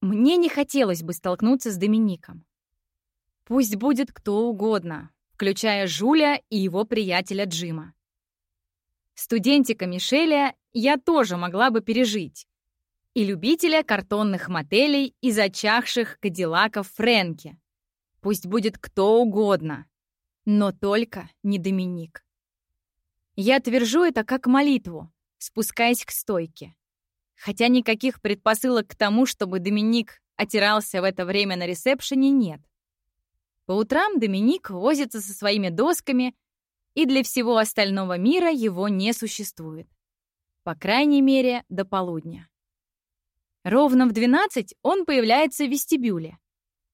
Мне не хотелось бы столкнуться с Домиником. Пусть будет кто угодно, включая Жуля и его приятеля Джима. Студентика Мишеля я тоже могла бы пережить. И любителя картонных мотелей и зачахших кадиллаков Фрэнки. Пусть будет кто угодно, но только не Доминик. Я твержу это как молитву, спускаясь к стойке. Хотя никаких предпосылок к тому, чтобы Доминик отирался в это время на ресепшене, нет. По утрам Доминик возится со своими досками, и для всего остального мира его не существует. По крайней мере, до полудня. Ровно в 12 он появляется в вестибюле,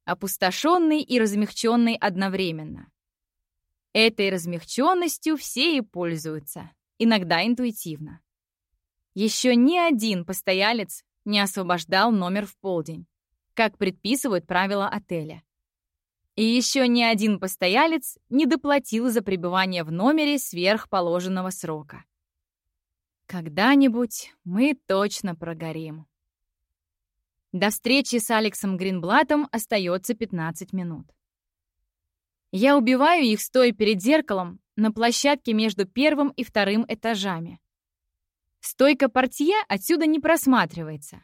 опустошенный и размягченный одновременно. Этой размягченностью все и пользуются, иногда интуитивно. Еще ни один постоялец не освобождал номер в полдень, как предписывают правила отеля. И еще ни один постоялец не доплатил за пребывание в номере сверх положенного срока. Когда-нибудь мы точно прогорим. До встречи с Алексом Гринблатом остается 15 минут. Я убиваю их, стоя перед зеркалом, на площадке между первым и вторым этажами. Стойка портье отсюда не просматривается.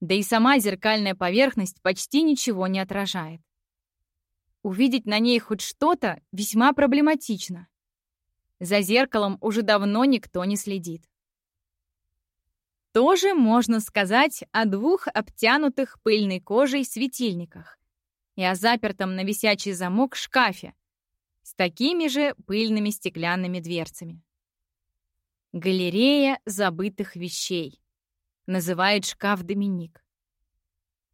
Да и сама зеркальная поверхность почти ничего не отражает. Увидеть на ней хоть что-то весьма проблематично. За зеркалом уже давно никто не следит. Тоже можно сказать о двух обтянутых пыльной кожей светильниках, и о запертом на висячий замок шкафе с такими же пыльными стеклянными дверцами. Галерея забытых вещей. Называет шкаф Доминик.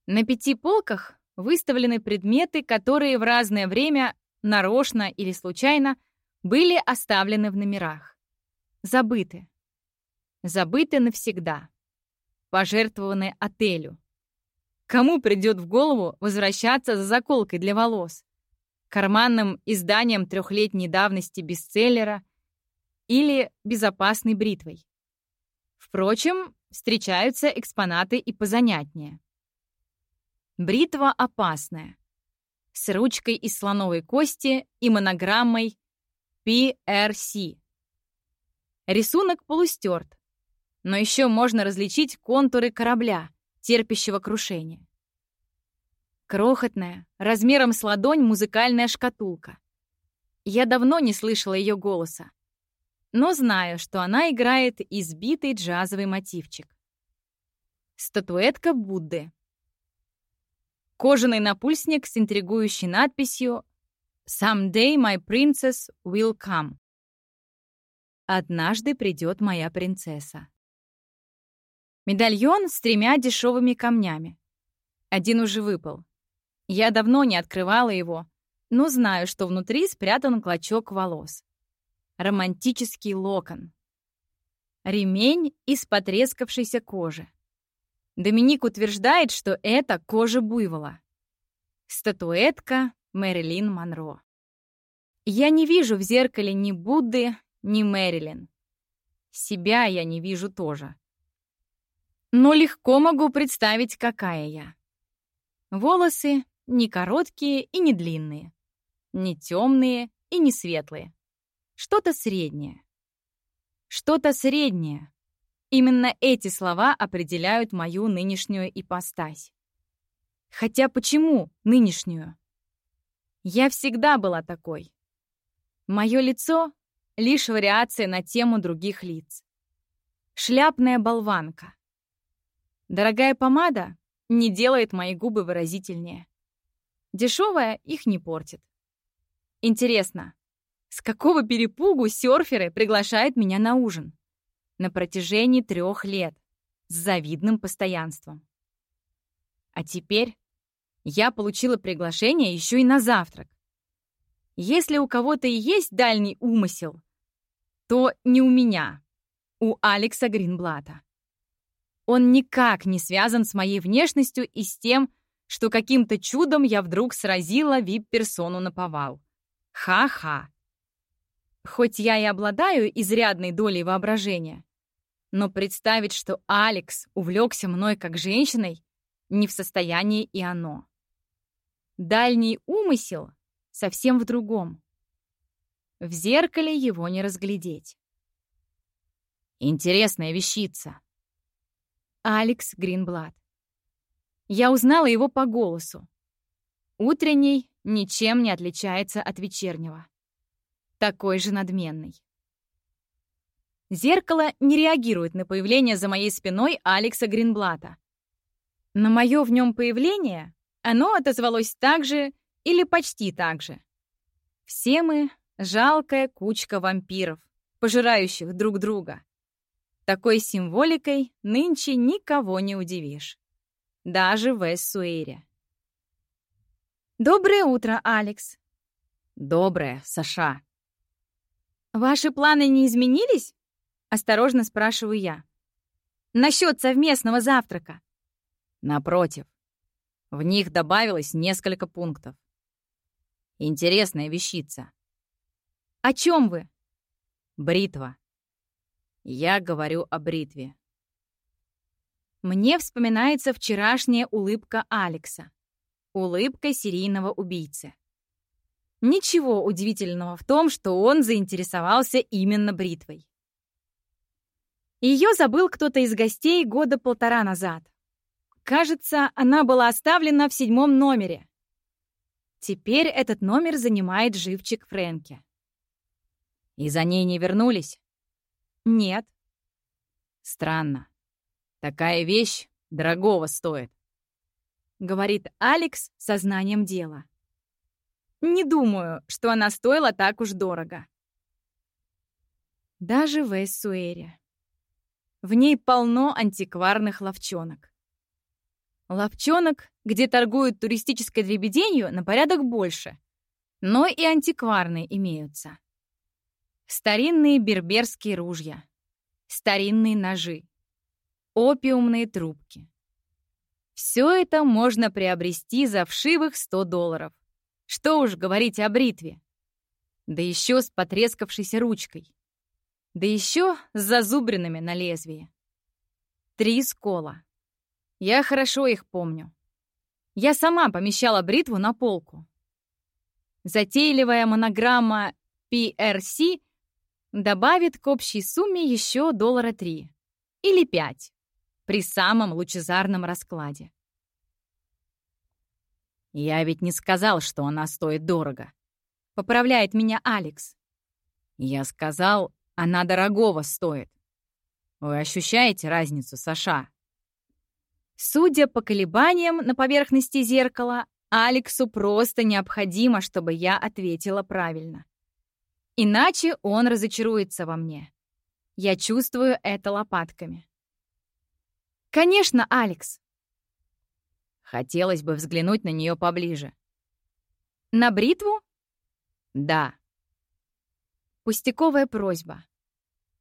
На пяти полках выставлены предметы, которые в разное время, нарочно или случайно, были оставлены в номерах. Забыты. Забыты навсегда. Пожертвованы отелю. Кому придет в голову возвращаться за заколкой для волос? Карманным изданием трехлетней давности бестселлера или безопасной бритвой? Впрочем, встречаются экспонаты и позанятнее. Бритва опасная. С ручкой из слоновой кости и монограммой PRC. Рисунок полустерт, но еще можно различить контуры корабля — терпящего крушения. Крохотная, размером с ладонь музыкальная шкатулка. Я давно не слышала ее голоса, но знаю, что она играет избитый джазовый мотивчик. Статуэтка Будды. Кожаный напульсник с интригующей надписью «Someday my princess will come». «Однажды придет моя принцесса». Медальон с тремя дешевыми камнями. Один уже выпал. Я давно не открывала его, но знаю, что внутри спрятан клочок волос. Романтический локон. Ремень из потрескавшейся кожи. Доминик утверждает, что это кожа буйвола. Статуэтка Мэрилин Монро. Я не вижу в зеркале ни Будды, ни Мэрилин. Себя я не вижу тоже но легко могу представить, какая я. Волосы не короткие и не длинные, не темные и не светлые. Что-то среднее. Что-то среднее. Именно эти слова определяют мою нынешнюю ипостась. Хотя почему нынешнюю? Я всегда была такой. Мое лицо — лишь вариация на тему других лиц. Шляпная болванка. Дорогая помада не делает мои губы выразительнее. Дешевая их не портит. Интересно, с какого перепугу серферы приглашают меня на ужин? На протяжении трех лет. С завидным постоянством. А теперь я получила приглашение еще и на завтрак. Если у кого-то и есть дальний умысел, то не у меня, у Алекса Гринблата. Он никак не связан с моей внешностью и с тем, что каким-то чудом я вдруг сразила вип-персону на повал. Ха-ха. Хоть я и обладаю изрядной долей воображения, но представить, что Алекс увлекся мной как женщиной, не в состоянии и оно. Дальний умысел совсем в другом. В зеркале его не разглядеть. Интересная вещица. Алекс Гринблад. Я узнала его по голосу. Утренний ничем не отличается от вечернего. Такой же надменный. Зеркало не реагирует на появление за моей спиной Алекса Гринблата. На мое в нем появление оно отозвалось так же или почти так же. Все мы — жалкая кучка вампиров, пожирающих друг друга. Такой символикой нынче никого не удивишь. Даже в Эссуэре. «Доброе утро, Алекс!» «Доброе, Саша!» «Ваши планы не изменились?» — осторожно спрашиваю я. «Насчет совместного завтрака». Напротив, в них добавилось несколько пунктов. Интересная вещица. «О чем вы?» Бритва. Я говорю о бритве. Мне вспоминается вчерашняя улыбка Алекса. Улыбка серийного убийцы. Ничего удивительного в том, что он заинтересовался именно бритвой. Ее забыл кто-то из гостей года полтора назад. Кажется, она была оставлена в седьмом номере. Теперь этот номер занимает живчик Фрэнки. И за ней не вернулись? Нет. Странно. Такая вещь дорогого стоит. Говорит Алекс сознанием дела. Не думаю, что она стоила так уж дорого. Даже в Эссуэре. В ней полно антикварных ловчонок. Ловчонок, где торгуют туристической дребеденью, на порядок больше. Но и антикварные имеются. Старинные берберские ружья. Старинные ножи. Опиумные трубки. Все это можно приобрести за вшивых 100 долларов. Что уж говорить о бритве. Да еще с потрескавшейся ручкой. Да еще с зазубринами на лезвии. Три скола. Я хорошо их помню. Я сама помещала бритву на полку. Затейливая монограмма PRC добавит к общей сумме еще доллара три или пять при самом лучезарном раскладе. «Я ведь не сказал, что она стоит дорого», — поправляет меня Алекс. «Я сказал, она дорогого стоит. Вы ощущаете разницу, Саша? Судя по колебаниям на поверхности зеркала, Алексу просто необходимо, чтобы я ответила правильно. Иначе он разочаруется во мне. Я чувствую это лопатками. Конечно, Алекс. Хотелось бы взглянуть на нее поближе. На бритву? Да. Пустяковая просьба.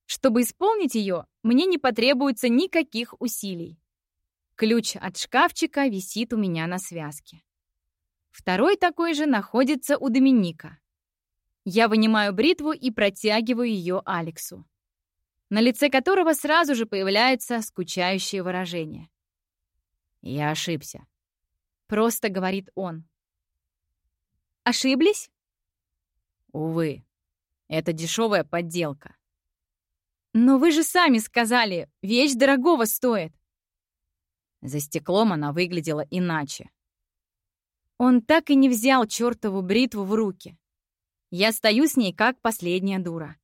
Чтобы исполнить ее, мне не потребуется никаких усилий. Ключ от шкафчика висит у меня на связке. Второй такой же находится у Доминика. Я вынимаю бритву и протягиваю ее Алексу, на лице которого сразу же появляется скучающее выражение. «Я ошибся», — просто говорит он. «Ошиблись?» «Увы, это дешевая подделка. Но вы же сами сказали, вещь дорогого стоит. За стеклом она выглядела иначе. Он так и не взял чертову бритву в руки. Я стою с ней, как последняя дура,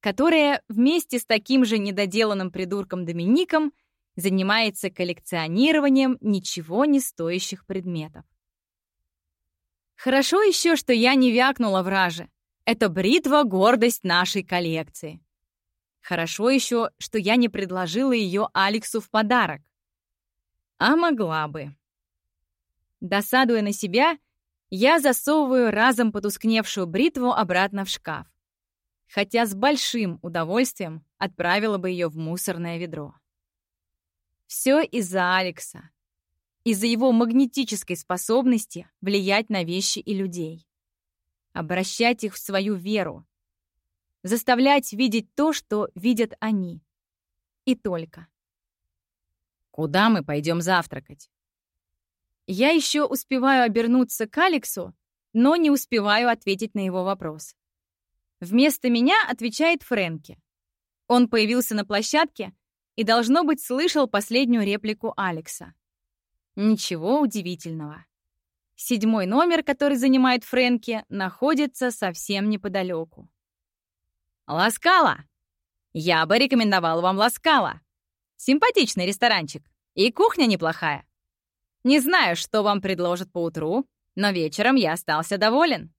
которая вместе с таким же недоделанным придурком Домиником занимается коллекционированием ничего не стоящих предметов. Хорошо еще, что я не вякнула враже. Это бритва — гордость нашей коллекции. Хорошо еще, что я не предложила ее Алексу в подарок. А могла бы. Досадуя на себя, я засовываю разом потускневшую бритву обратно в шкаф. Хотя с большим удовольствием отправила бы ее в мусорное ведро. Все из-за Алекса. Из-за его магнетической способности влиять на вещи и людей обращать их в свою веру, заставлять видеть то, что видят они. И только. «Куда мы пойдем завтракать?» Я еще успеваю обернуться к Алексу, но не успеваю ответить на его вопрос. Вместо меня отвечает Фрэнки. Он появился на площадке и, должно быть, слышал последнюю реплику Алекса. Ничего удивительного. Седьмой номер, который занимает Фрэнки, находится совсем неподалеку. «Ласкала! Я бы рекомендовал вам Ласкала. Симпатичный ресторанчик. И кухня неплохая. Не знаю, что вам предложат поутру, но вечером я остался доволен».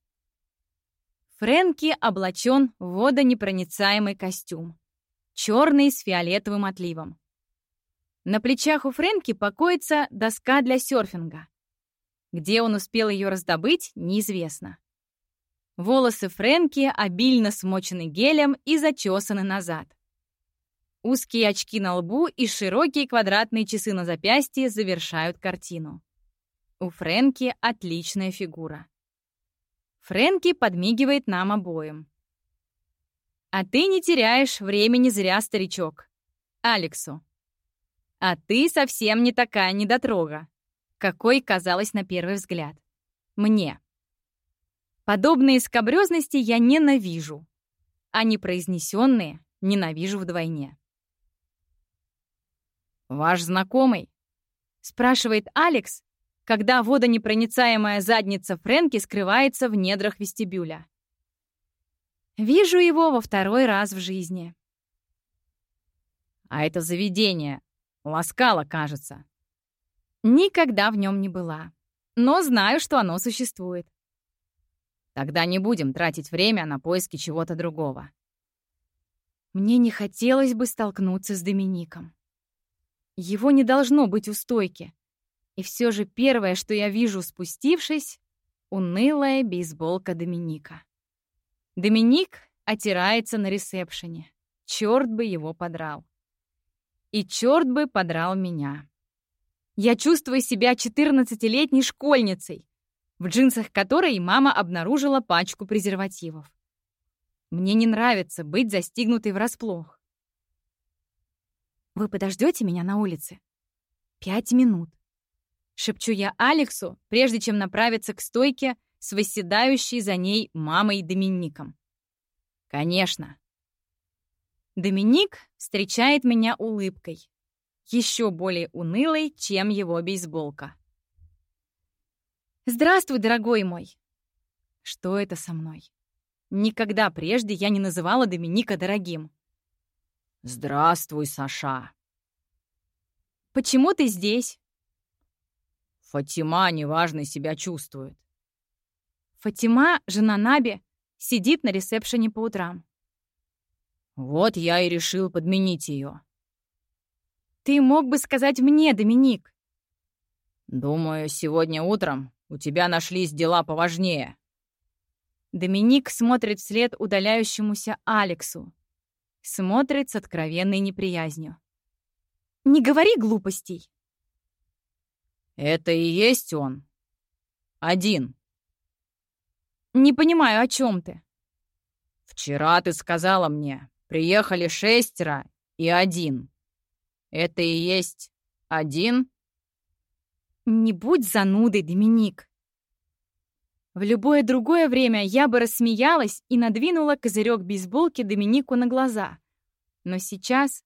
Фрэнки облачен в водонепроницаемый костюм. Черный с фиолетовым отливом. На плечах у Фрэнки покоится доска для серфинга. Где он успел ее раздобыть, неизвестно. Волосы Фрэнки обильно смочены гелем и зачесаны назад. Узкие очки на лбу и широкие квадратные часы на запястье завершают картину. У Фрэнки отличная фигура. Фрэнки подмигивает нам обоим. «А ты не теряешь времени зря, старичок. Алексу. А ты совсем не такая недотрога, какой казалось на первый взгляд. Мне. Подобные скобрёзности я ненавижу, а непроизнесенные ненавижу вдвойне. «Ваш знакомый?» — спрашивает Алекс, когда водонепроницаемая задница Фрэнки скрывается в недрах вестибюля. Вижу его во второй раз в жизни. А это заведение Ласкало, кажется. Никогда в нем не была, но знаю, что оно существует. Тогда не будем тратить время на поиски чего-то другого. Мне не хотелось бы столкнуться с Домиником. Его не должно быть у стойки. И все же первое, что я вижу, спустившись, унылая бейсболка Доминика. Доминик отирается на ресепшене. Черт бы его подрал. И черт бы подрал меня. Я чувствую себя 14-летней школьницей, в джинсах которой мама обнаружила пачку презервативов. Мне не нравится быть застигнутой врасплох. «Вы подождете меня на улице?» «Пять минут», — шепчу я Алексу, прежде чем направиться к стойке с восседающей за ней мамой Домиником. «Конечно». Доминик встречает меня улыбкой, еще более унылой, чем его бейсболка. «Здравствуй, дорогой мой!» Что это со мной? Никогда прежде я не называла Доминика дорогим. «Здравствуй, Саша!» «Почему ты здесь?» «Фатима неважно себя чувствует». Фатима, жена Наби, сидит на ресепшене по утрам. Вот я и решил подменить ее. Ты мог бы сказать мне, Доминик. Думаю, сегодня утром у тебя нашлись дела поважнее. Доминик смотрит вслед удаляющемуся Алексу. Смотрит с откровенной неприязнью. «Не говори глупостей!» «Это и есть он. Один». «Не понимаю, о чем ты?» «Вчера ты сказала мне, приехали шестеро и один. Это и есть один?» «Не будь занудой, Доминик!» В любое другое время я бы рассмеялась и надвинула козырек бейсболки Доминику на глаза. Но сейчас...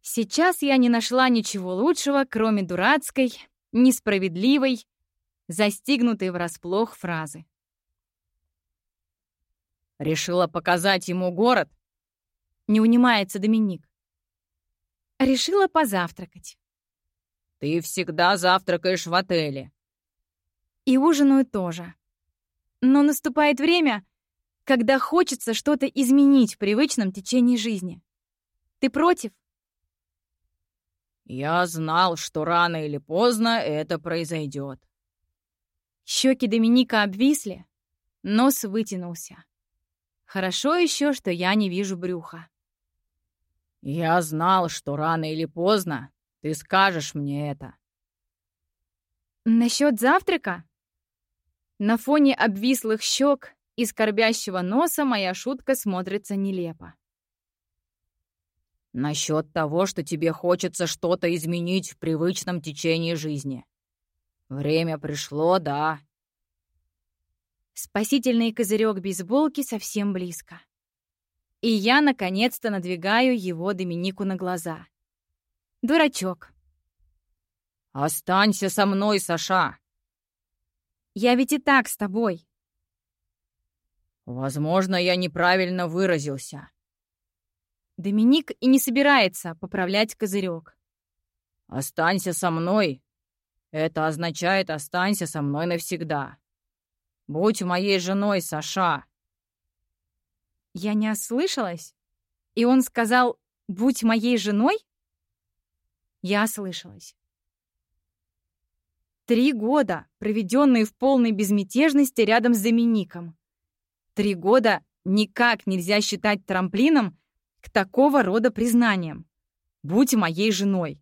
Сейчас я не нашла ничего лучшего, кроме дурацкой, несправедливой, застигнутой врасплох фразы. «Решила показать ему город?» Не унимается Доминик. Решила позавтракать. Ты всегда завтракаешь в отеле. И ужинаю тоже. Но наступает время, когда хочется что-то изменить в привычном течении жизни. Ты против? Я знал, что рано или поздно это произойдет. Щеки Доминика обвисли, нос вытянулся. Хорошо еще, что я не вижу брюха. Я знал, что рано или поздно ты скажешь мне это. Насчет завтрака? На фоне обвислых щек и скорбящего носа моя шутка смотрится нелепо. Насчет того, что тебе хочется что-то изменить в привычном течении жизни. Время пришло, да. Спасительный козырек бейсболки совсем близко. И я, наконец-то, надвигаю его Доминику на глаза. Дурачок. «Останься со мной, Саша!» «Я ведь и так с тобой!» «Возможно, я неправильно выразился». Доминик и не собирается поправлять козырек. «Останься со мной. Это означает «останься со мной навсегда». Будь моей женой, Саша!» Я не ослышалась? И он сказал «будь моей женой»? Я ослышалась. Три года, проведенные в полной безмятежности рядом с Домиником. Три года никак нельзя считать трамплином к такого рода признаниям. Будь моей женой.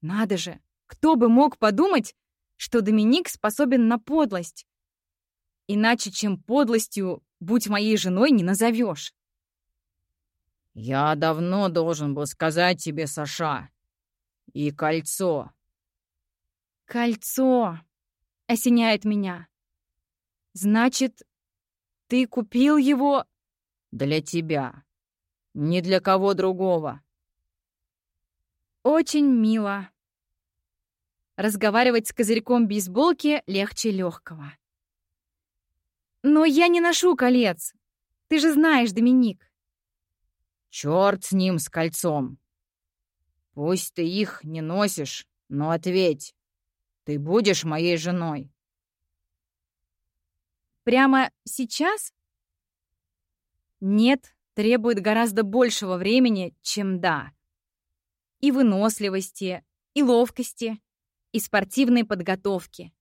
Надо же, кто бы мог подумать, что Доминик способен на подлость. Иначе, чем подлостью «будь моей женой» не назовешь. «Я давно должен был сказать тебе, Саша. И кольцо». «Кольцо!» — осеняет меня. «Значит, ты купил его...» «Для тебя. Не для кого другого». Очень мило. Разговаривать с козырьком бейсболки легче легкого. Но я не ношу колец. Ты же знаешь, Доминик. Черт с ним, с кольцом. Пусть ты их не носишь, но ответь. Ты будешь моей женой. Прямо сейчас? Нет, требует гораздо большего времени, чем да. И выносливости, и ловкости, и спортивной подготовки,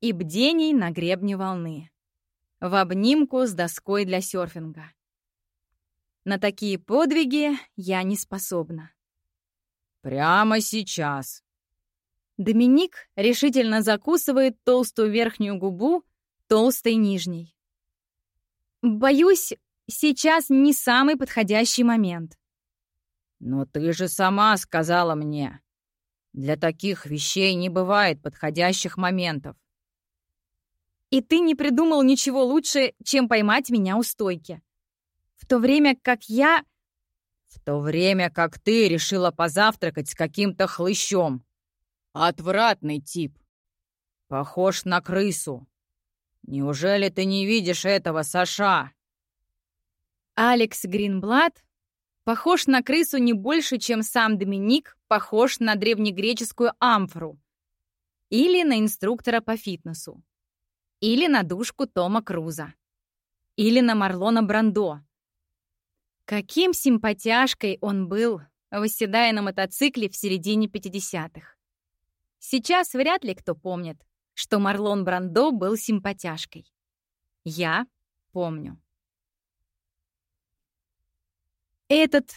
и бдений на гребне волны в обнимку с доской для серфинга. На такие подвиги я не способна. Прямо сейчас. Доминик решительно закусывает толстую верхнюю губу толстой нижней. Боюсь, сейчас не самый подходящий момент. Но ты же сама сказала мне. Для таких вещей не бывает подходящих моментов. И ты не придумал ничего лучше, чем поймать меня у стойки. В то время как я... В то время как ты решила позавтракать с каким-то хлыщом. Отвратный тип. Похож на крысу. Неужели ты не видишь этого, Саша? Алекс Гринблад похож на крысу не больше, чем сам Доминик похож на древнегреческую амфору или на инструктора по фитнесу. Или на душку Тома Круза. Или на Марлона Брандо. Каким симпатяшкой он был, восседая на мотоцикле в середине 50-х. Сейчас вряд ли кто помнит, что Марлон Брандо был симпатяшкой. Я помню. Этот,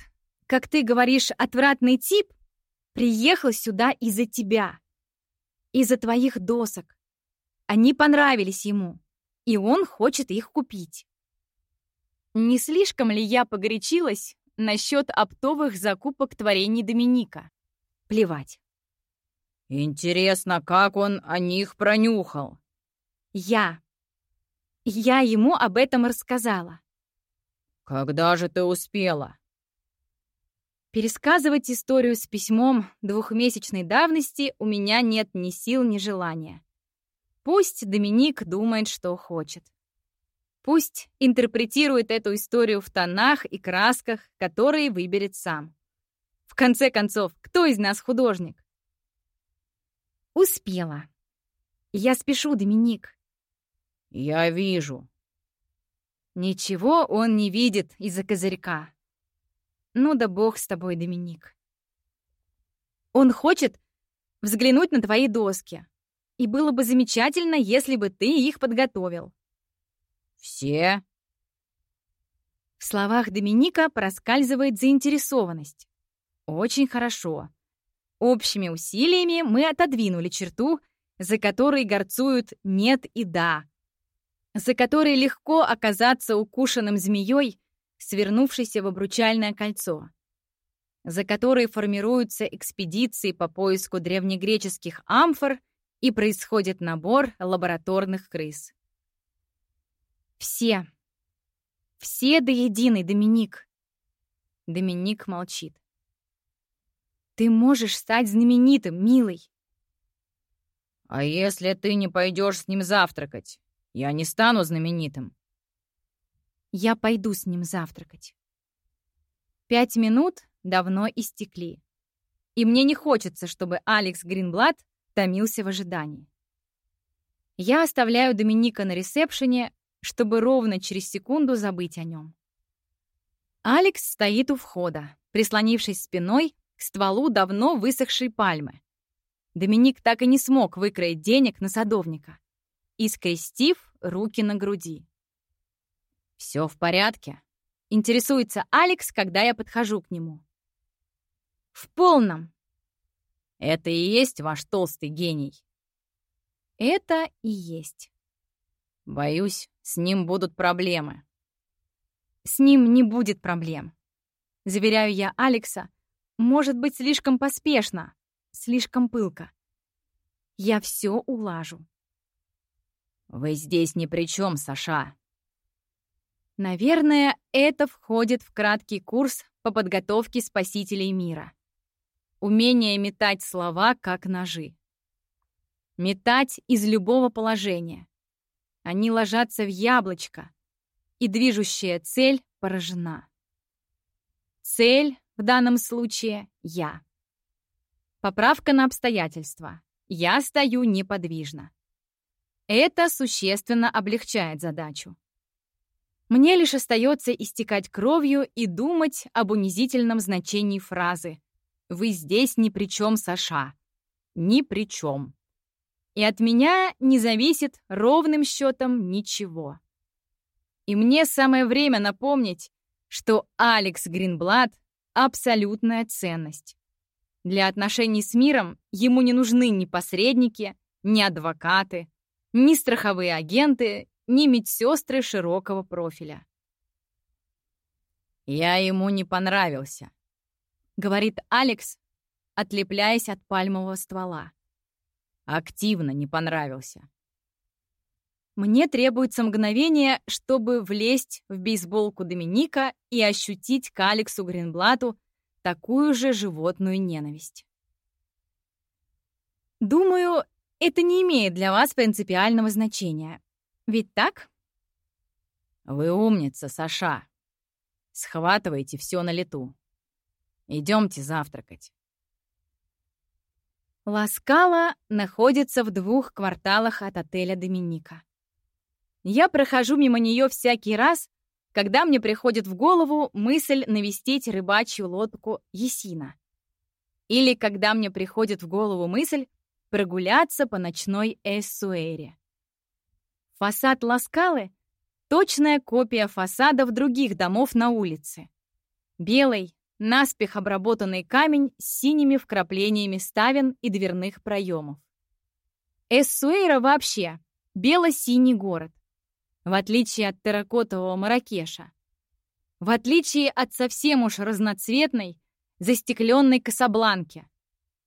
как ты говоришь, отвратный тип приехал сюда из-за тебя, из-за твоих досок, они понравились ему, и он хочет их купить. Не слишком ли я погорячилась насчет оптовых закупок творений Доминика? Плевать. Интересно, как он о них пронюхал? Я. Я ему об этом рассказала. Когда же ты успела? Пересказывать историю с письмом двухмесячной давности у меня нет ни сил, ни желания. Пусть Доминик думает, что хочет. Пусть интерпретирует эту историю в тонах и красках, которые выберет сам. В конце концов, кто из нас художник? Успела. Я спешу, Доминик. Я вижу. Ничего он не видит из-за козырька. Ну да бог с тобой, Доминик. Он хочет взглянуть на твои доски, и было бы замечательно, если бы ты их подготовил. Все? В словах Доминика проскальзывает заинтересованность. Очень хорошо. Общими усилиями мы отодвинули черту, за которой горцуют «нет» и «да», за которой легко оказаться укушенным змеей, свернувшейся в обручальное кольцо, за которой формируются экспедиции по поиску древнегреческих амфор и происходит набор лабораторных крыс. Все. Все до единой, Доминик. Доминик молчит. Ты можешь стать знаменитым, милый. А если ты не пойдешь с ним завтракать? Я не стану знаменитым. Я пойду с ним завтракать. Пять минут давно истекли. И мне не хочется, чтобы Алекс Гринблад томился в ожидании. Я оставляю Доминика на ресепшене, чтобы ровно через секунду забыть о нем. Алекс стоит у входа, прислонившись спиной к стволу давно высохшей пальмы. Доминик так и не смог выкроить денег на садовника, и скрестив руки на груди. «Все в порядке?» — интересуется Алекс, когда я подхожу к нему. «В полном!» «Это и есть ваш толстый гений?» «Это и есть». «Боюсь, с ним будут проблемы». «С ним не будет проблем», — заверяю я Алекса. «Может быть, слишком поспешно, слишком пылко. Я все улажу». «Вы здесь ни при чем, Саша», Наверное, это входит в краткий курс по подготовке спасителей мира. Умение метать слова, как ножи. Метать из любого положения. Они ложатся в яблочко, и движущая цель поражена. Цель в данном случае — я. Поправка на обстоятельства. Я стою неподвижно. Это существенно облегчает задачу. Мне лишь остается истекать кровью и думать об унизительном значении фразы «Вы здесь ни при чем, Саша». Ни при чем. И от меня не зависит ровным счетом ничего. И мне самое время напомнить, что Алекс Гринблад — абсолютная ценность. Для отношений с миром ему не нужны ни посредники, ни адвокаты, ни страховые агенты ни медсестры широкого профиля. «Я ему не понравился», — говорит Алекс, отлепляясь от пальмового ствола. «Активно не понравился». Мне требуется мгновение, чтобы влезть в бейсболку Доминика и ощутить к Алексу Гринблату такую же животную ненависть. Думаю, это не имеет для вас принципиального значения. Ведь так? Вы умница, Саша. Схватывайте все на лету. Идемте завтракать. Ласкала находится в двух кварталах от отеля Доминика. Я прохожу мимо нее всякий раз, когда мне приходит в голову мысль навестить рыбачью лодку Есина. Или когда мне приходит в голову мысль прогуляться по ночной Эссуэре. Фасад Ласкалы — точная копия фасадов других домов на улице. Белый, наспех обработанный камень с синими вкраплениями ставен и дверных проемов. Эссуэйра вообще бело-синий город, в отличие от терракотового Маракеша. В отличие от совсем уж разноцветной, застекленной Касабланки.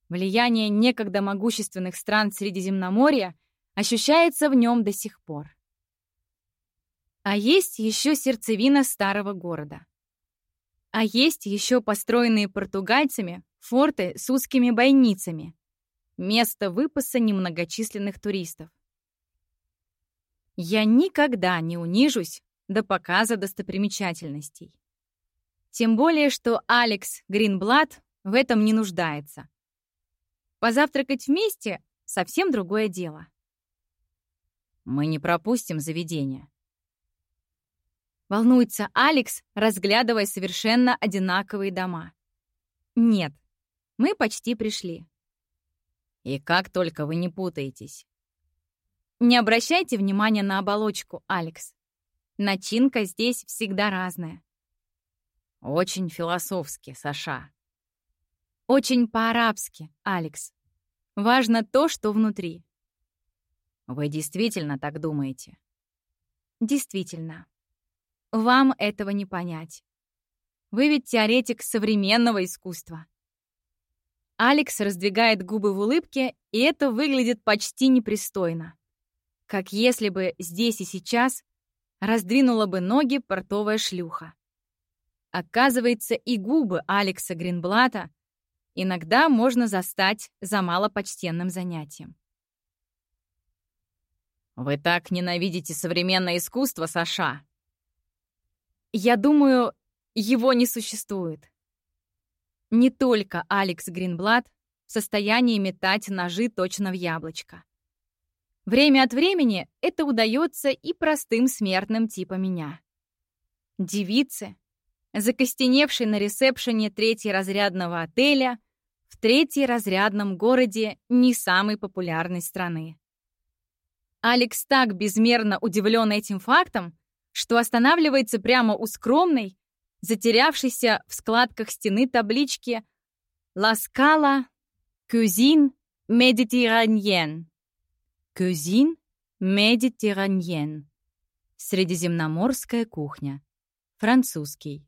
Влияние некогда могущественных стран Средиземноморья ощущается в нем до сих пор. А есть еще сердцевина старого города. А есть еще построенные португальцами форты с узкими бойницами, место выпаса немногочисленных туристов. Я никогда не унижусь до показа достопримечательностей. Тем более, что Алекс Гринблад в этом не нуждается. Позавтракать вместе — совсем другое дело. Мы не пропустим заведение. Волнуется Алекс, разглядывая совершенно одинаковые дома. Нет, мы почти пришли. И как только вы не путаетесь. Не обращайте внимания на оболочку, Алекс. Начинка здесь всегда разная. Очень философски, Саша. Очень по-арабски, Алекс. Важно то, что внутри. Вы действительно так думаете? Действительно. Вам этого не понять. Вы ведь теоретик современного искусства. Алекс раздвигает губы в улыбке, и это выглядит почти непристойно. Как если бы здесь и сейчас раздвинула бы ноги портовая шлюха. Оказывается, и губы Алекса Гринблата иногда можно застать за малопочтенным занятием. «Вы так ненавидите современное искусство, Саша?» «Я думаю, его не существует. Не только Алекс Гринблат в состоянии метать ножи точно в яблочко. Время от времени это удается и простым смертным типа меня. Девицы, закостеневшей на ресепшене третьеразрядного отеля в третьеразрядном городе не самой популярной страны. Алекс так безмерно удивлен этим фактом, что останавливается прямо у скромной, затерявшейся в складках стены таблички «La Scala Cuisine Méditerranéenne». «Cuisine Méditerranéenne». Средиземноморская кухня. Французский.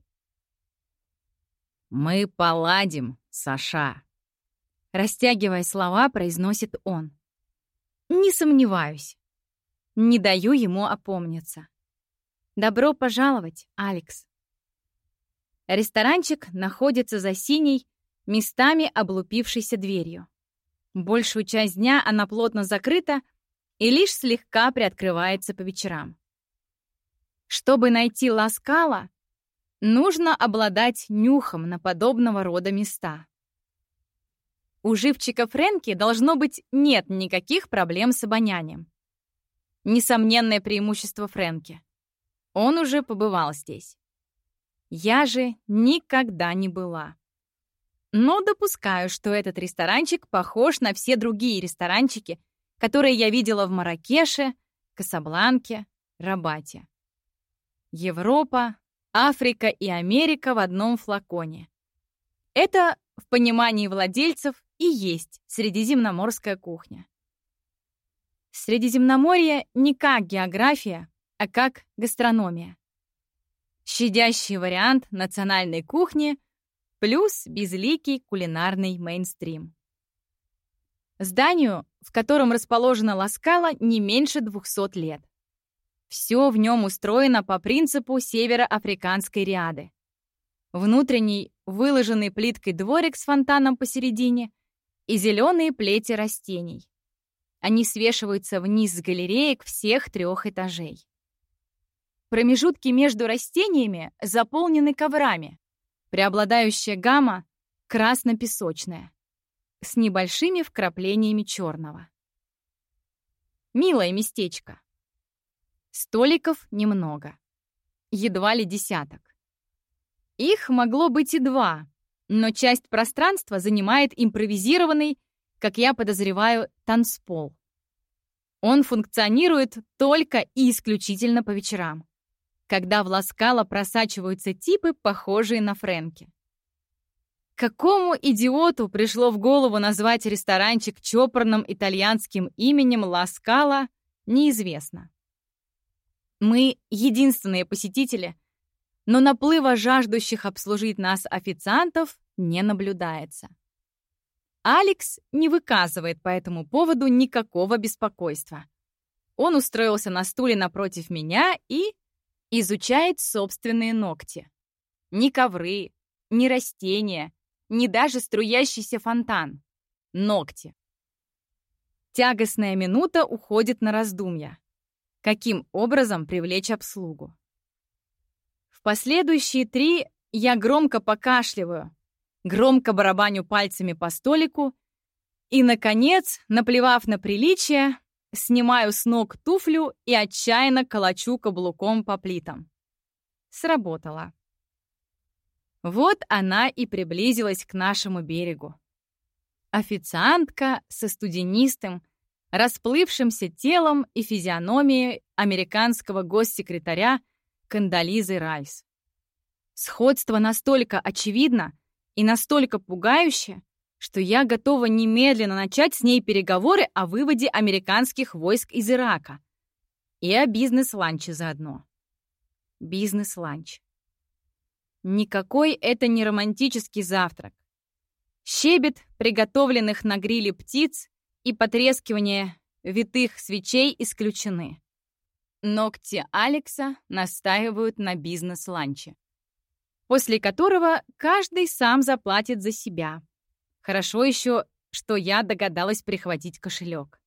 «Мы поладим, Саша», — растягивая слова, произносит он. «Не сомневаюсь. Не даю ему опомниться. Добро пожаловать, Алекс». Ресторанчик находится за синей, местами облупившейся дверью. Большую часть дня она плотно закрыта и лишь слегка приоткрывается по вечерам. Чтобы найти ласкала, нужно обладать нюхом на подобного рода места. У живчика Фрэнки должно быть нет никаких проблем с обонянием. Несомненное преимущество Фрэнки. Он уже побывал здесь. Я же никогда не была. Но допускаю, что этот ресторанчик похож на все другие ресторанчики, которые я видела в Маракеше, Касабланке, Рабате. Европа, Африка и Америка в одном флаконе. Это, в понимании владельцев, и есть средиземноморская кухня. Средиземноморье не как география, а как гастрономия. Щадящий вариант национальной кухни плюс безликий кулинарный мейнстрим. Зданию, в котором расположена Ласкала, не меньше 200 лет. Все в нем устроено по принципу североафриканской риады. Внутренний, выложенный плиткой дворик с фонтаном посередине и зеленые плети растений. Они свешиваются вниз с галереек всех трех этажей. Промежутки между растениями заполнены коврами. Преобладающая гамма — красно-песочная, с небольшими вкраплениями черного. Милое местечко. Столиков немного. Едва ли десяток. Их могло быть и два, но часть пространства занимает импровизированный, как я подозреваю, танцпол. Он функционирует только и исключительно по вечерам когда в Ласкало просачиваются типы, похожие на Фрэнки. Какому идиоту пришло в голову назвать ресторанчик чопорным итальянским именем Ласкала, неизвестно. Мы единственные посетители, но наплыва жаждущих обслужить нас официантов не наблюдается. Алекс не выказывает по этому поводу никакого беспокойства. Он устроился на стуле напротив меня и изучает собственные ногти. Ни ковры, ни растения, ни даже струящийся фонтан. Ногти. Тягостная минута уходит на раздумья. Каким образом привлечь обслугу? В последующие три я громко покашливаю, громко барабаню пальцами по столику и, наконец, наплевав на приличие, Снимаю с ног туфлю и отчаянно колочу каблуком по плитам. Сработало. Вот она и приблизилась к нашему берегу. Официантка со студенистым, расплывшимся телом и физиономией американского госсекретаря Кандализы Райс. Сходство настолько очевидно и настолько пугающе, что я готова немедленно начать с ней переговоры о выводе американских войск из Ирака и о бизнес-ланче заодно. Бизнес-ланч. Никакой это не романтический завтрак. Щебет приготовленных на гриле птиц и потрескивание витых свечей исключены. Ногти Алекса настаивают на бизнес-ланче, после которого каждый сам заплатит за себя. Хорошо еще, что я догадалась прихватить кошелек.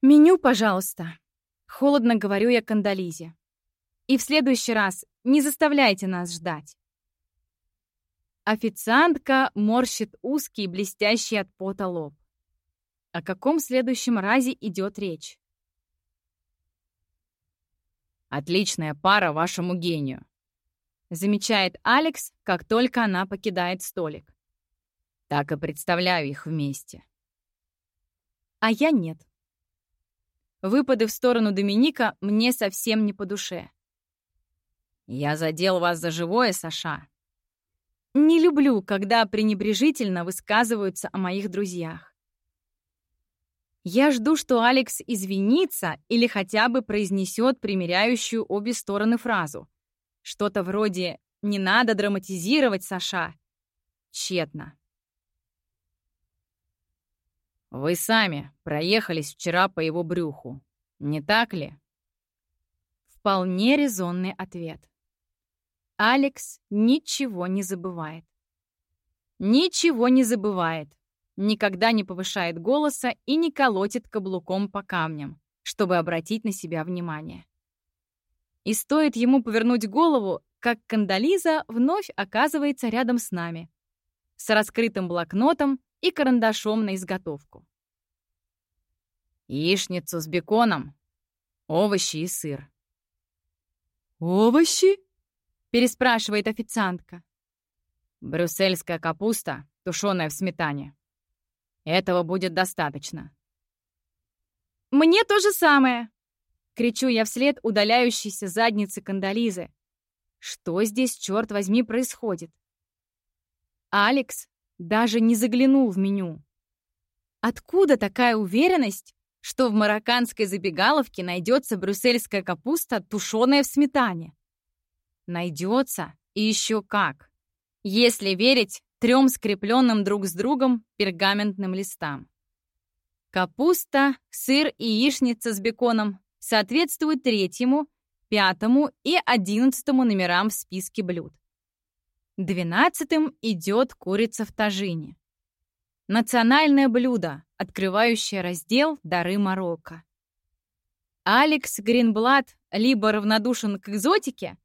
«Меню, пожалуйста», — холодно говорю я Кандализе. «И в следующий раз не заставляйте нас ждать». Официантка морщит узкий, блестящий от пота лоб. О каком следующем разе идет речь? Отличная пара вашему гению. Замечает Алекс, как только она покидает столик. Так и представляю их вместе. А я нет. Выпады в сторону Доминика мне совсем не по душе. Я задел вас за живое, Саша. Не люблю, когда пренебрежительно высказываются о моих друзьях. Я жду, что Алекс извинится или хотя бы произнесет примиряющую обе стороны фразу. Что-то вроде «не надо драматизировать, Саша». Тщетно. Вы сами проехались вчера по его брюху, не так ли? Вполне резонный ответ. Алекс ничего не забывает. Ничего не забывает никогда не повышает голоса и не колотит каблуком по камням, чтобы обратить на себя внимание. И стоит ему повернуть голову, как Кандализа вновь оказывается рядом с нами, с раскрытым блокнотом и карандашом на изготовку. Яичницу с беконом, овощи и сыр. «Овощи?» — переспрашивает официантка. «Брюссельская капуста, тушеная в сметане. Этого будет достаточно. «Мне то же самое!» — кричу я вслед удаляющейся задницы Кандализы. Что здесь, черт возьми, происходит? Алекс даже не заглянул в меню. Откуда такая уверенность, что в марокканской забегаловке найдется брюссельская капуста, тушеная в сметане? Найдется и еще как. Если верить трем скрепленным друг с другом пергаментным листам. Капуста, сыр и яичница с беконом соответствуют третьему, пятому и одиннадцатому номерам в списке блюд. Двенадцатым идет курица в тажине. Национальное блюдо, открывающее раздел «Дары Марокко». Алекс Гринблад либо равнодушен к экзотике,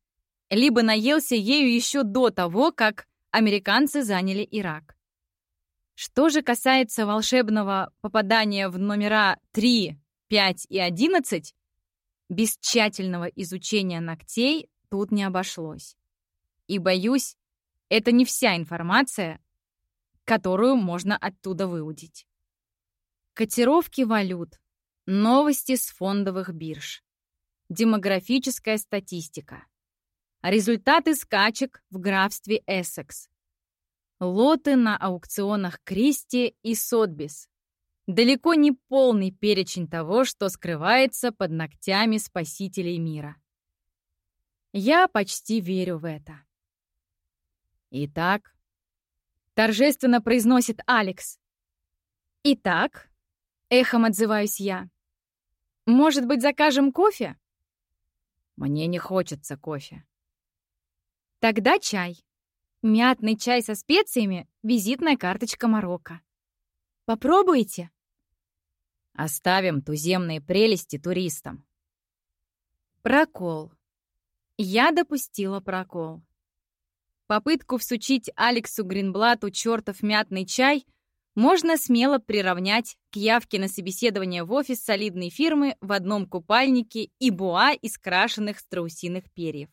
либо наелся ею еще до того, как американцы заняли Ирак. Что же касается волшебного попадания в номера 3, 5 и 11, без тщательного изучения ногтей тут не обошлось. И, боюсь, это не вся информация, которую можно оттуда выудить. Котировки валют, новости с фондовых бирж, демографическая статистика, Результаты скачек в графстве Эссекс. Лоты на аукционах Кристи и Сотбис. Далеко не полный перечень того, что скрывается под ногтями спасителей мира. Я почти верю в это. Итак, торжественно произносит Алекс. Итак, эхом отзываюсь я. Может быть, закажем кофе? Мне не хочется кофе. Тогда чай. Мятный чай со специями — визитная карточка Марокко. Попробуйте. Оставим туземные прелести туристам. Прокол. Я допустила прокол. Попытку всучить Алексу Гринблату чертов мятный чай можно смело приравнять к явке на собеседование в офис солидной фирмы в одном купальнике и буа из крашеных страусиных перьев.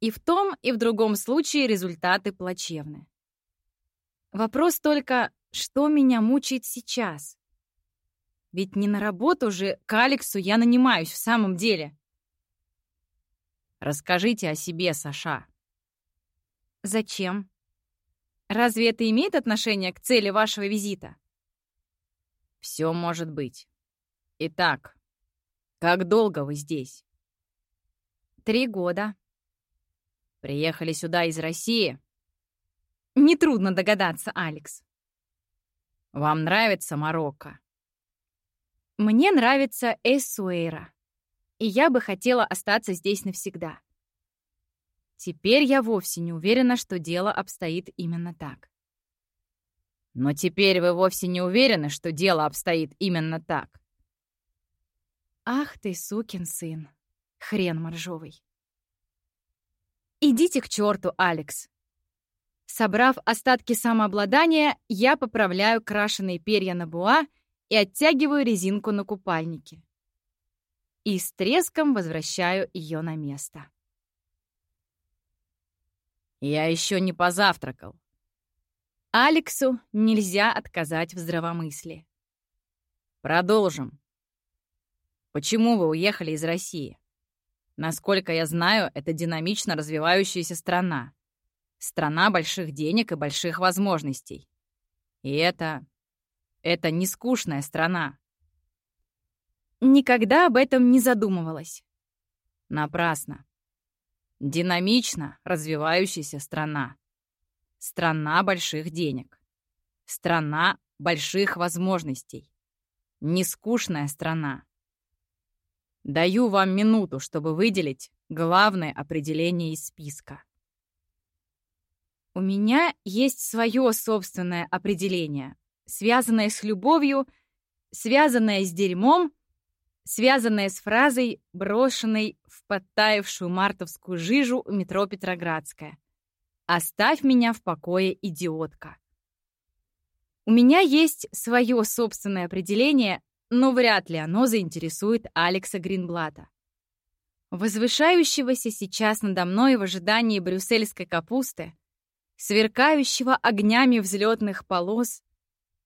И в том, и в другом случае результаты плачевны. Вопрос только, что меня мучает сейчас? Ведь не на работу же к Алексу я нанимаюсь в самом деле. Расскажите о себе, Саша. Зачем? Разве это имеет отношение к цели вашего визита? Все может быть. Итак, как долго вы здесь? Три года. Приехали сюда из России? Нетрудно догадаться, Алекс. Вам нравится Марокко? Мне нравится Эссуэйра, и я бы хотела остаться здесь навсегда. Теперь я вовсе не уверена, что дело обстоит именно так. Но теперь вы вовсе не уверены, что дело обстоит именно так. Ах ты, сукин сын, хрен моржовый. Идите к черту, Алекс. Собрав остатки самообладания, я поправляю крашеные перья на буа и оттягиваю резинку на купальнике. И с треском возвращаю ее на место. Я еще не позавтракал. Алексу нельзя отказать в здравомыслии. Продолжим. Почему вы уехали из России? Насколько я знаю, это динамично развивающаяся страна. Страна больших денег и больших возможностей. И это... это не скучная страна. Никогда об этом не задумывалась. Напрасно. Динамично развивающаяся страна. Страна больших денег. Страна больших возможностей. Нескучная страна. Даю вам минуту, чтобы выделить главное определение из списка. У меня есть свое собственное определение, связанное с любовью, связанное с дерьмом, связанное с фразой, брошенной в подтаявшую мартовскую жижу у метро Петроградская. «Оставь меня в покое, идиотка». У меня есть свое собственное определение, но вряд ли оно заинтересует Алекса Гринблата. Возвышающегося сейчас надо мной в ожидании брюссельской капусты, сверкающего огнями взлетных полос,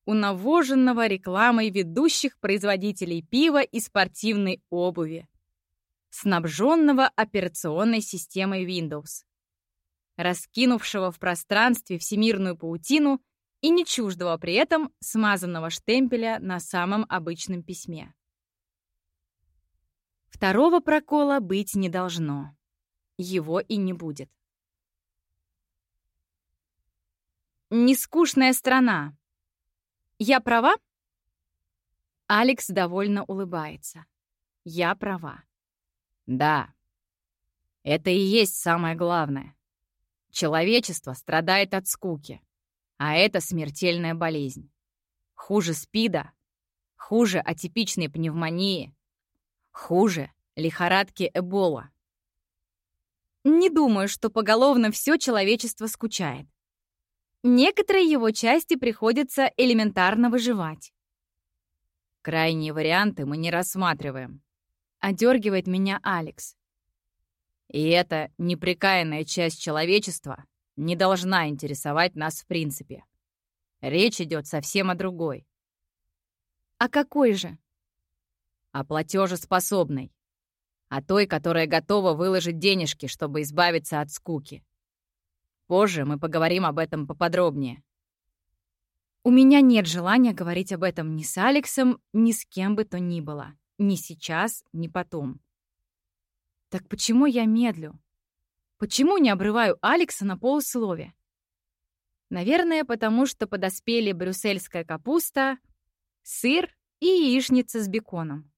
у навоженного рекламой ведущих производителей пива и спортивной обуви, снабженного операционной системой Windows раскинувшего в пространстве всемирную паутину и не чуждого при этом смазанного штемпеля на самом обычном письме. Второго прокола быть не должно. Его и не будет. Нескучная страна. Я права? Алекс довольно улыбается. Я права. Да. Это и есть самое главное. Человечество страдает от скуки, а это смертельная болезнь. Хуже СПИДа, хуже атипичной пневмонии, хуже лихорадки Эбола. Не думаю, что поголовно все человечество скучает. Некоторые его части приходится элементарно выживать. Крайние варианты мы не рассматриваем. Одергивает меня Алекс. И эта неприкаянная часть человечества не должна интересовать нас в принципе. Речь идет совсем о другой. А какой же? О платежеспособной. О той, которая готова выложить денежки, чтобы избавиться от скуки. Позже мы поговорим об этом поподробнее. У меня нет желания говорить об этом ни с Алексом, ни с кем бы то ни было. Ни сейчас, ни потом. Так почему я медлю? Почему не обрываю Алекса на полуслове? Наверное, потому что подоспели брюссельская капуста, сыр и яичница с беконом.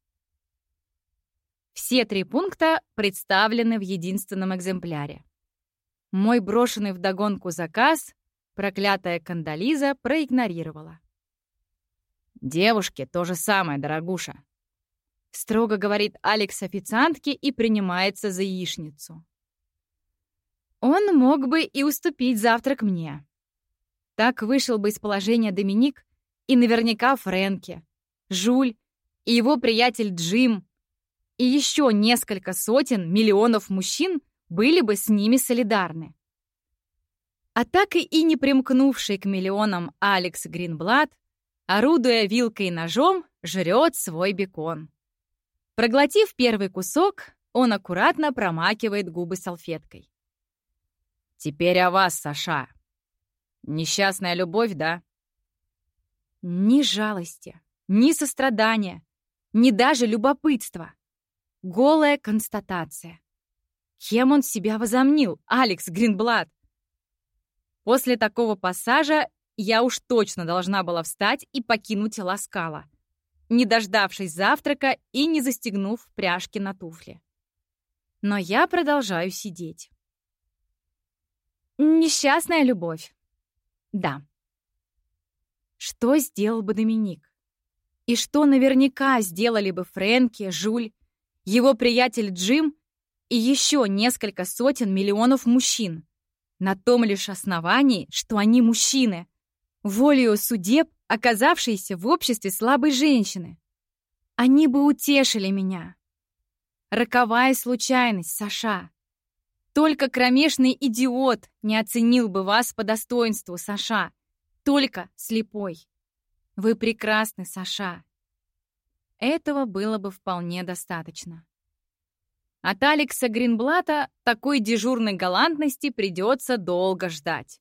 Все три пункта представлены в единственном экземпляре. Мой брошенный вдогонку заказ проклятая Кандализа проигнорировала. «Девушке то же самое, дорогуша», Строго говорит Алекс официантке и принимается за яичницу. Он мог бы и уступить завтрак мне. Так вышел бы из положения Доминик и наверняка Фрэнки, Жуль и его приятель Джим, и еще несколько сотен миллионов мужчин были бы с ними солидарны. А так и не примкнувший к миллионам Алекс Гринблад, орудуя вилкой и ножом, жрет свой бекон. Проглотив первый кусок, он аккуратно промакивает губы салфеткой. «Теперь о вас, Саша. Несчастная любовь, да?» Ни жалости, ни сострадания, ни даже любопытства. Голая констатация. Кем он себя возомнил, Алекс Гринблад? После такого пассажа я уж точно должна была встать и покинуть Ласкала, не дождавшись завтрака и не застегнув пряжки на туфли. Но я продолжаю сидеть. Несчастная любовь. Да. Что сделал бы Доминик? И что наверняка сделали бы Фрэнки, Жуль, его приятель Джим и еще несколько сотен миллионов мужчин? На том лишь основании, что они мужчины, волею судеб, оказавшиеся в обществе слабой женщины. Они бы утешили меня. Роковая случайность, Саша. Только кромешный идиот не оценил бы вас по достоинству, Саша. Только слепой. Вы прекрасны, Саша. Этого было бы вполне достаточно. От Алекса Гринблата такой дежурной галантности придется долго ждать.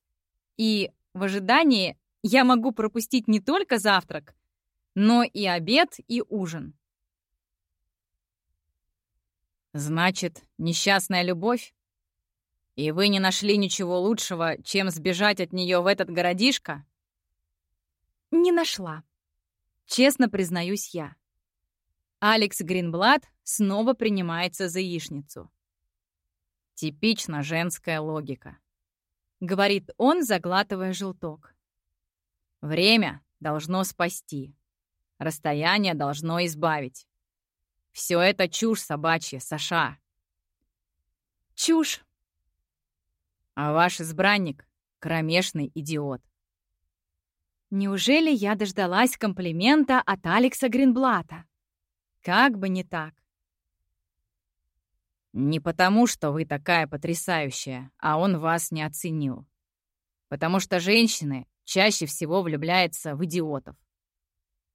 И в ожидании я могу пропустить не только завтрак, но и обед и ужин. Значит, несчастная любовь? И вы не нашли ничего лучшего, чем сбежать от нее в этот городишко? Не нашла. Честно признаюсь я. Алекс Гринблат снова принимается за яичницу. Типично женская логика. Говорит он, заглатывая желток. Время должно спасти. Расстояние должно избавить. Все это чушь собачья, Саша. Чушь. А ваш избранник — кромешный идиот. Неужели я дождалась комплимента от Алекса Гринблата? Как бы не так. Не потому, что вы такая потрясающая, а он вас не оценил. Потому что женщины чаще всего влюбляются в идиотов.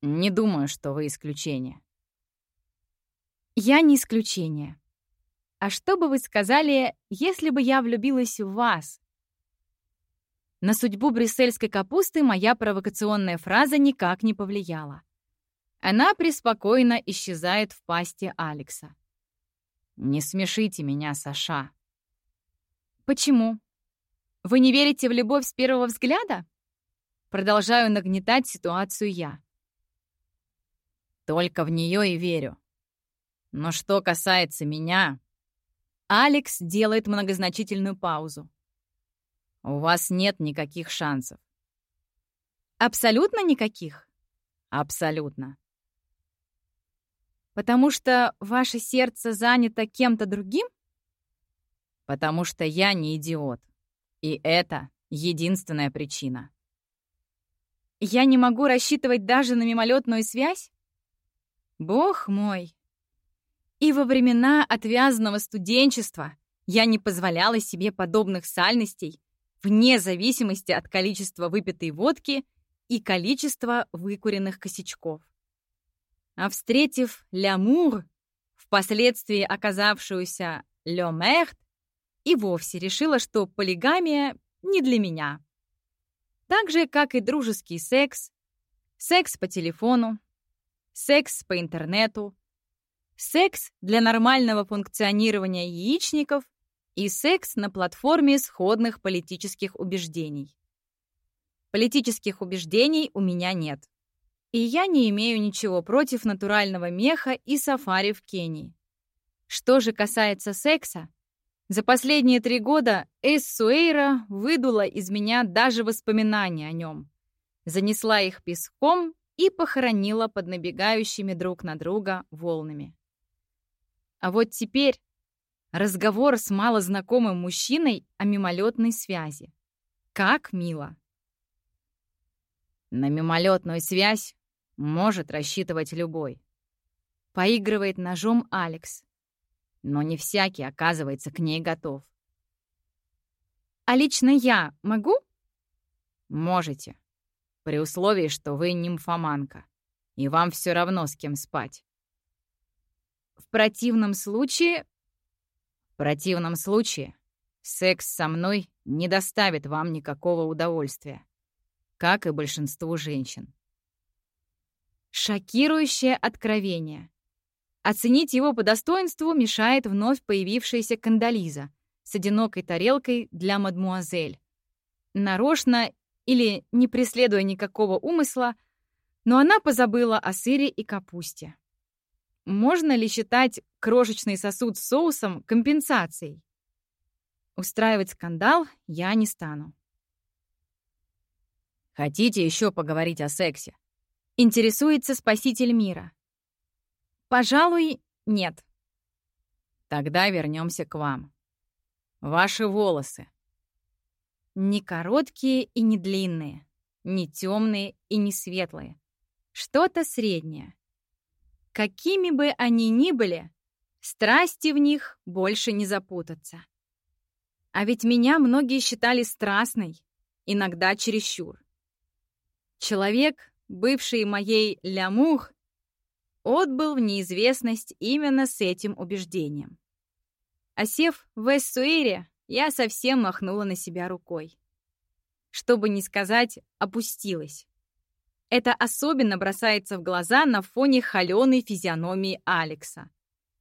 Не думаю, что вы исключение. Я не исключение. А что бы вы сказали, если бы я влюбилась в вас? На судьбу брюссельской капусты моя провокационная фраза никак не повлияла. Она преспокойно исчезает в пасти Алекса. «Не смешите меня, Саша». «Почему? Вы не верите в любовь с первого взгляда?» Продолжаю нагнетать ситуацию я. «Только в нее и верю. Но что касается меня...» Алекс делает многозначительную паузу. «У вас нет никаких шансов». «Абсолютно никаких?» «Абсолютно. Потому что ваше сердце занято кем-то другим? Потому что я не идиот. И это единственная причина. Я не могу рассчитывать даже на мимолетную связь? Бог мой! И во времена отвязанного студенчества я не позволяла себе подобных сальностей вне зависимости от количества выпитой водки и количества выкуренных косячков а встретив «Лямур», впоследствии оказавшуюся «Ле Мерт», и вовсе решила, что полигамия не для меня. Так же, как и дружеский секс, секс по телефону, секс по интернету, секс для нормального функционирования яичников и секс на платформе сходных политических убеждений. Политических убеждений у меня нет. И я не имею ничего против натурального меха и сафари в Кении. Что же касается секса, за последние три года Суэйра выдула из меня даже воспоминания о нем, занесла их песком и похоронила под набегающими друг на друга волнами. А вот теперь разговор с малознакомым мужчиной о мимолетной связи. Как мило! На мимолетную связь может рассчитывать любой. Поигрывает ножом Алекс. Но не всякий оказывается к ней готов. А лично я могу? Можете. При условии, что вы нимфоманка. И вам все равно с кем спать. В противном случае... В противном случае секс со мной не доставит вам никакого удовольствия. Как и большинству женщин. Шокирующее откровение. Оценить его по достоинству мешает вновь появившаяся кандализа с одинокой тарелкой для мадмуазель. нарочно или не преследуя никакого умысла, но она позабыла о сыре и капусте. Можно ли считать крошечный сосуд с соусом компенсацией? Устраивать скандал я не стану. Хотите еще поговорить о сексе? Интересуется спаситель мира. Пожалуй, нет. Тогда вернемся к вам. Ваши волосы. Не короткие и не длинные, не темные и не светлые. Что-то среднее. Какими бы они ни были, страсти в них больше не запутаться. А ведь меня многие считали страстной, иногда чересчур. Человек, бывший моей лямух, отбыл в неизвестность именно с этим убеждением. Осев в Эссуэре, я совсем махнула на себя рукой. Чтобы не сказать «опустилась». Это особенно бросается в глаза на фоне холеной физиономии Алекса.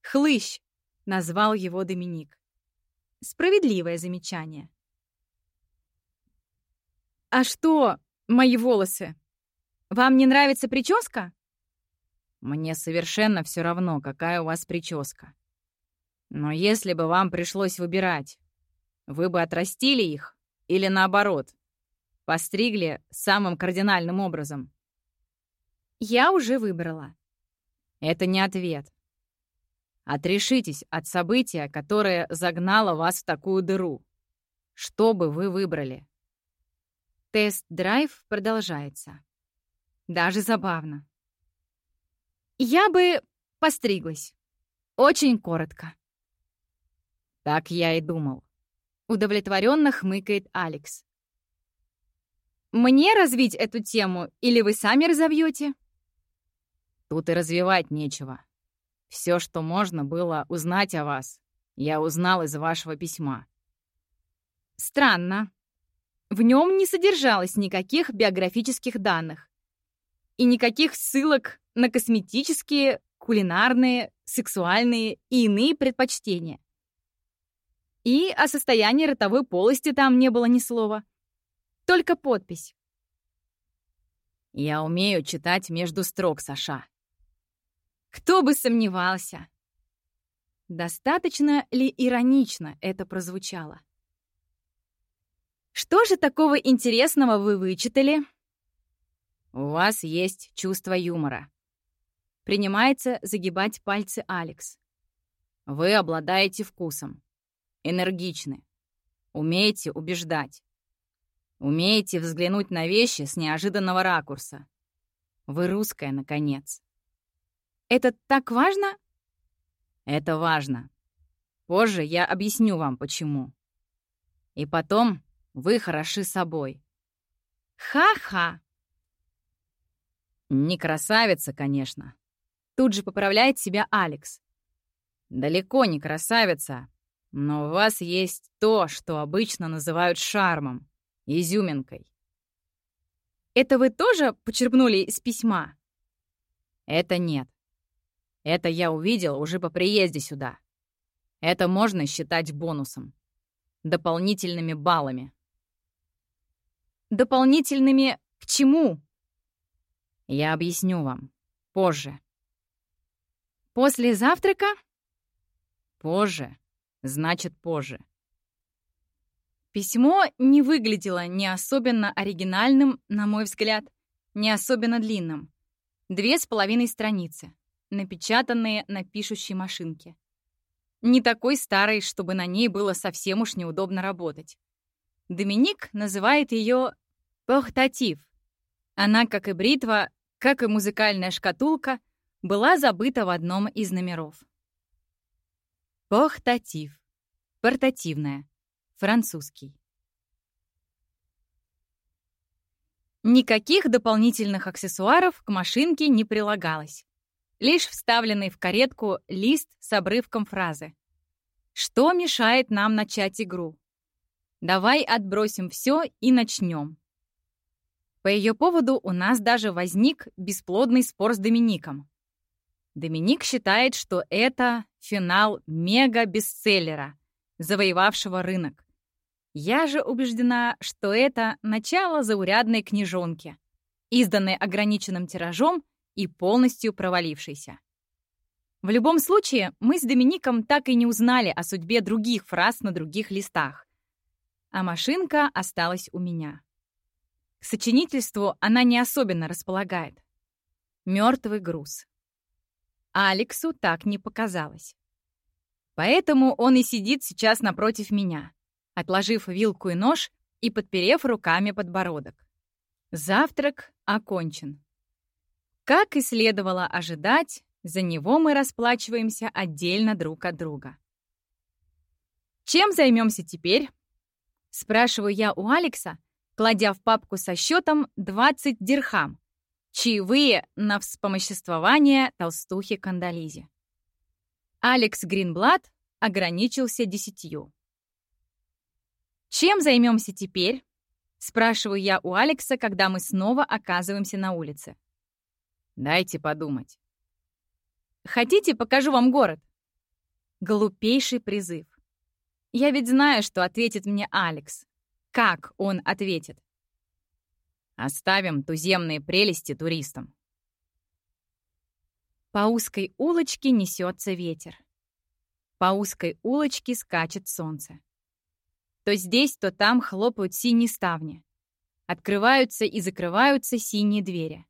«Хлыщ», — назвал его Доминик. Справедливое замечание. «А что, мои волосы? Вам не нравится прическа?» «Мне совершенно все равно, какая у вас прическа. Но если бы вам пришлось выбирать, вы бы отрастили их или наоборот, постригли самым кардинальным образом?» Я уже выбрала. Это не ответ. Отрешитесь от события, которое загнало вас в такую дыру. Что бы вы выбрали? Тест-драйв продолжается. Даже забавно. Я бы постриглась. Очень коротко. Так я и думал. Удовлетворенно хмыкает Алекс. Мне развить эту тему или вы сами разовьете? Тут и развивать нечего. Все, что можно было узнать о вас, я узнал из вашего письма. Странно. В нем не содержалось никаких биографических данных и никаких ссылок на косметические, кулинарные, сексуальные и иные предпочтения. И о состоянии ротовой полости там не было ни слова. Только подпись. Я умею читать между строк, Саша. Кто бы сомневался. Достаточно ли иронично это прозвучало? Что же такого интересного вы вычитали? У вас есть чувство юмора. Принимается загибать пальцы Алекс. Вы обладаете вкусом. Энергичны. Умеете убеждать. Умеете взглянуть на вещи с неожиданного ракурса. Вы русская, наконец. Это так важно? Это важно. Позже я объясню вам, почему. И потом вы хороши собой. Ха-ха. Не красавица, конечно. Тут же поправляет себя Алекс. Далеко не красавица, но у вас есть то, что обычно называют шармом, изюминкой. Это вы тоже почерпнули из письма? Это нет. Это я увидел уже по приезде сюда. Это можно считать бонусом. Дополнительными баллами. Дополнительными к чему? Я объясню вам. Позже. После завтрака? Позже. Значит, позже. Письмо не выглядело не особенно оригинальным, на мой взгляд, не особенно длинным. Две с половиной страницы напечатанные на пишущей машинке. Не такой старой, чтобы на ней было совсем уж неудобно работать. Доминик называет ее «портатив». Она, как и бритва, как и музыкальная шкатулка, была забыта в одном из номеров. Портатив. Портативная. Французский. Никаких дополнительных аксессуаров к машинке не прилагалось лишь вставленный в каретку лист с обрывком фразы. Что мешает нам начать игру? Давай отбросим все и начнем. По ее поводу у нас даже возник бесплодный спор с Домиником. Доминик считает, что это финал мега-бестселлера, завоевавшего рынок. Я же убеждена, что это начало заурядной книжонки, изданной ограниченным тиражом и полностью провалившейся. В любом случае, мы с Домиником так и не узнали о судьбе других фраз на других листах. А машинка осталась у меня. К сочинительству она не особенно располагает. Мертвый груз. Алексу так не показалось. Поэтому он и сидит сейчас напротив меня, отложив вилку и нож и подперев руками подбородок. Завтрак окончен. Как и следовало ожидать, за него мы расплачиваемся отдельно друг от друга. «Чем займемся теперь?» Спрашиваю я у Алекса, кладя в папку со счетом 20 дирхам, чаевые на вспомоществование толстухи Кандализи. Алекс Гринблад ограничился десятью. «Чем займемся теперь?» — спрашиваю я у Алекса, когда мы снова оказываемся на улице. «Дайте подумать». Хотите, покажу вам город?» Глупейший призыв. Я ведь знаю, что ответит мне Алекс. Как он ответит? Оставим туземные прелести туристам. По узкой улочке несется ветер. По узкой улочке скачет солнце. То здесь, то там хлопают синие ставни. Открываются и закрываются синие двери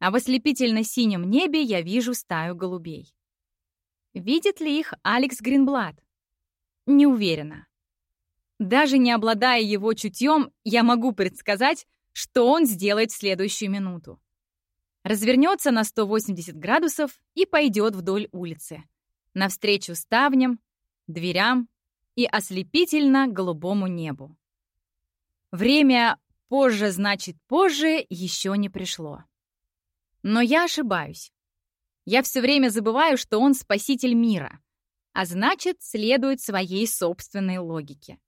а в ослепительно-синем небе я вижу стаю голубей. Видит ли их Алекс Гринблад? Не уверена. Даже не обладая его чутьем, я могу предсказать, что он сделает в следующую минуту. Развернется на 180 градусов и пойдет вдоль улицы, навстречу ставням, дверям и ослепительно-голубому небу. Время «позже значит позже» еще не пришло. Но я ошибаюсь. Я все время забываю, что он спаситель мира, а значит, следует своей собственной логике.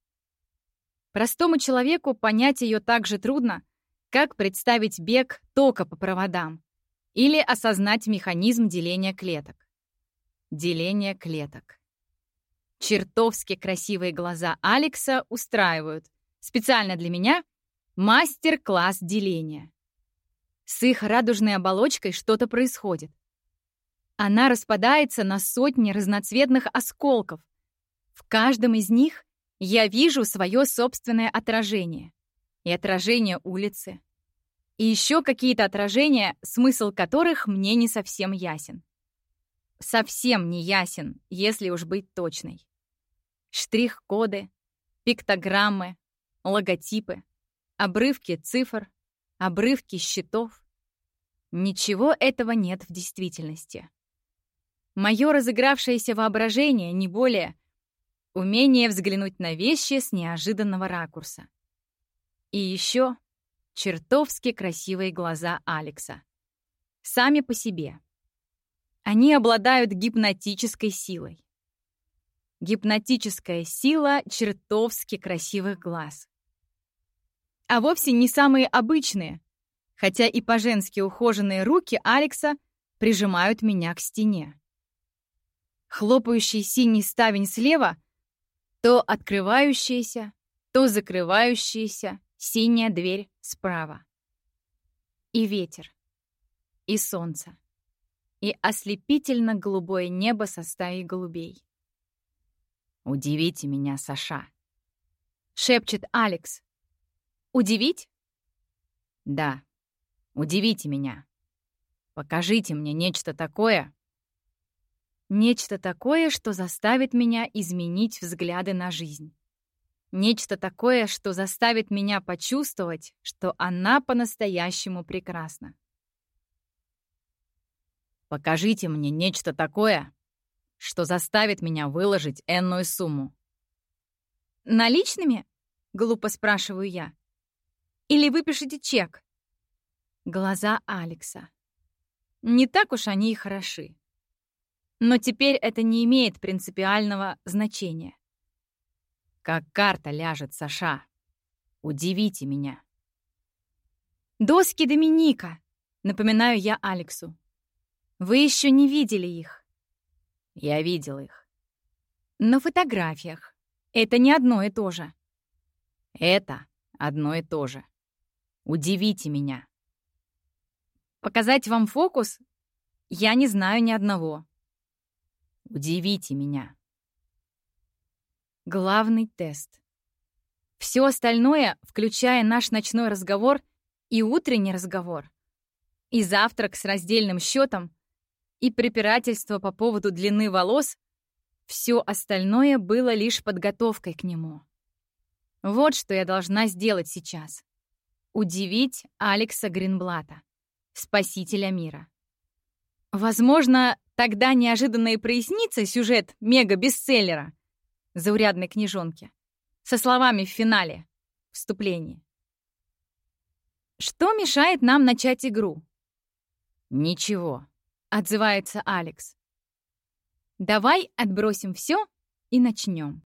Простому человеку понять ее так же трудно, как представить бег тока по проводам или осознать механизм деления клеток. Деление клеток. Чертовски красивые глаза Алекса устраивают, специально для меня, мастер-класс деления. С их радужной оболочкой что-то происходит. Она распадается на сотни разноцветных осколков. В каждом из них я вижу свое собственное отражение. И отражение улицы. И еще какие-то отражения, смысл которых мне не совсем ясен. Совсем не ясен, если уж быть точной. Штрих-коды, пиктограммы, логотипы, обрывки цифр, обрывки счетов. Ничего этого нет в действительности. Мое разыгравшееся воображение, не более, умение взглянуть на вещи с неожиданного ракурса. И еще чертовски красивые глаза Алекса. Сами по себе. Они обладают гипнотической силой. Гипнотическая сила чертовски красивых глаз а вовсе не самые обычные, хотя и по-женски ухоженные руки Алекса прижимают меня к стене. Хлопающий синий ставень слева, то открывающаяся, то закрывающаяся синяя дверь справа. И ветер, и солнце, и ослепительно-голубое небо со стаей голубей. «Удивите меня, Саша!» — шепчет Алекс, Удивить? Да. Удивите меня. Покажите мне нечто такое. Нечто такое, что заставит меня изменить взгляды на жизнь. Нечто такое, что заставит меня почувствовать, что она по-настоящему прекрасна. Покажите мне нечто такое, что заставит меня выложить энную сумму. «Наличными?» — глупо спрашиваю я. Или выпишите чек?» Глаза Алекса. Не так уж они и хороши. Но теперь это не имеет принципиального значения. Как карта ляжет, Саша. Удивите меня. Доски Доминика, напоминаю я Алексу. Вы еще не видели их. Я видел их. На фотографиях. Это не одно и то же. Это одно и то же. Удивите меня. Показать вам фокус? Я не знаю ни одного. Удивите меня. Главный тест. Все остальное, включая наш ночной разговор и утренний разговор, и завтрак с раздельным счетом, и препирательство по поводу длины волос, все остальное было лишь подготовкой к нему. Вот что я должна сделать сейчас. Удивить Алекса Гринблата, спасителя мира. Возможно, тогда неожиданно и прояснится сюжет мега-бестселлера заурядной книжонки со словами в финале, вступлении. Что мешает нам начать игру? Ничего, отзывается Алекс. Давай отбросим все и начнем.